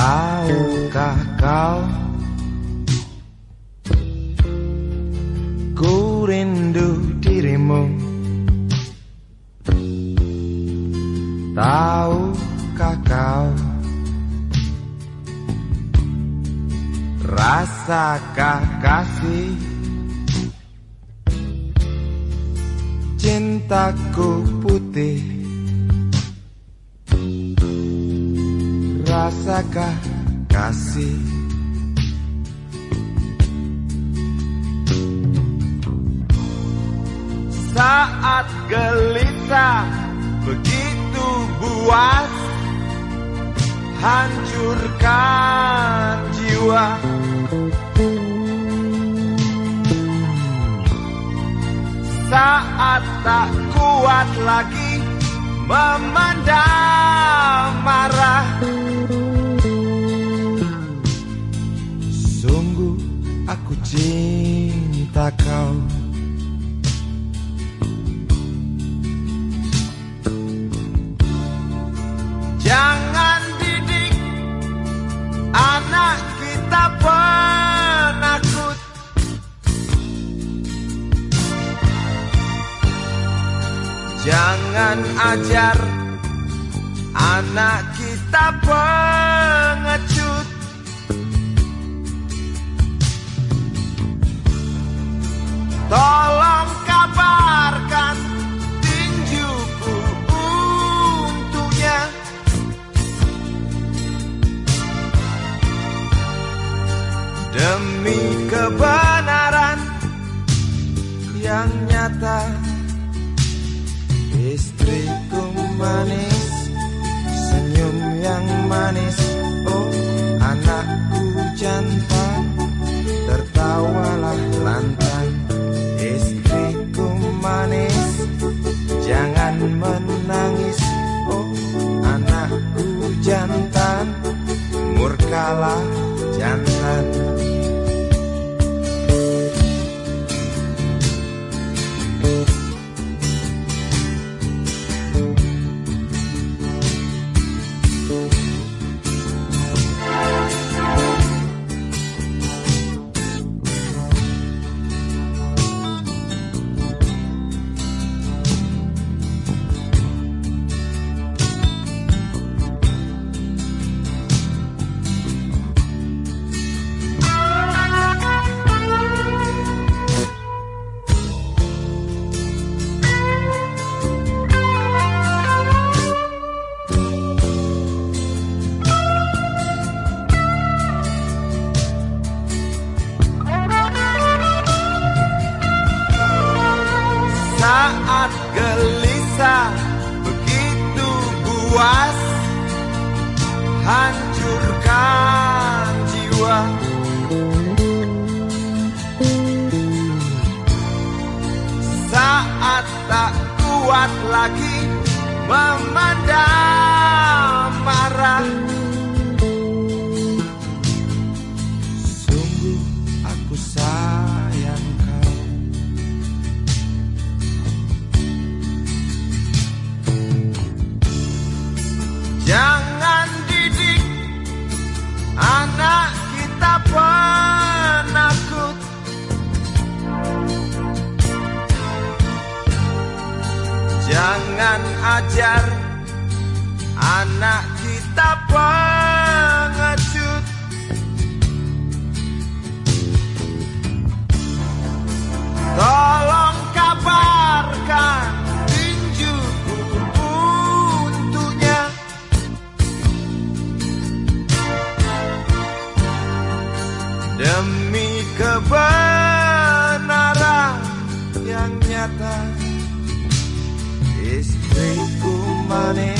Tahukah kau Ku rindu dirimu? Tahukah kau Rasakah kasih? Cintaku putih Rasakah kasih. Saat gelisah Begitu buas Hancurkan jiwa. Saat tak kuat lagi Memandang marah cinta kau. Jangan didik anak kita penakut. Jangan ajar anak kita pengecut nyata Istriku manis Senyum yang manis kuat lagi memandang marah ajar anak kita pengecut. Tolong kabarkan tinjuku untuknya. Demi kebenaran yang nyata Istriku manis Senyum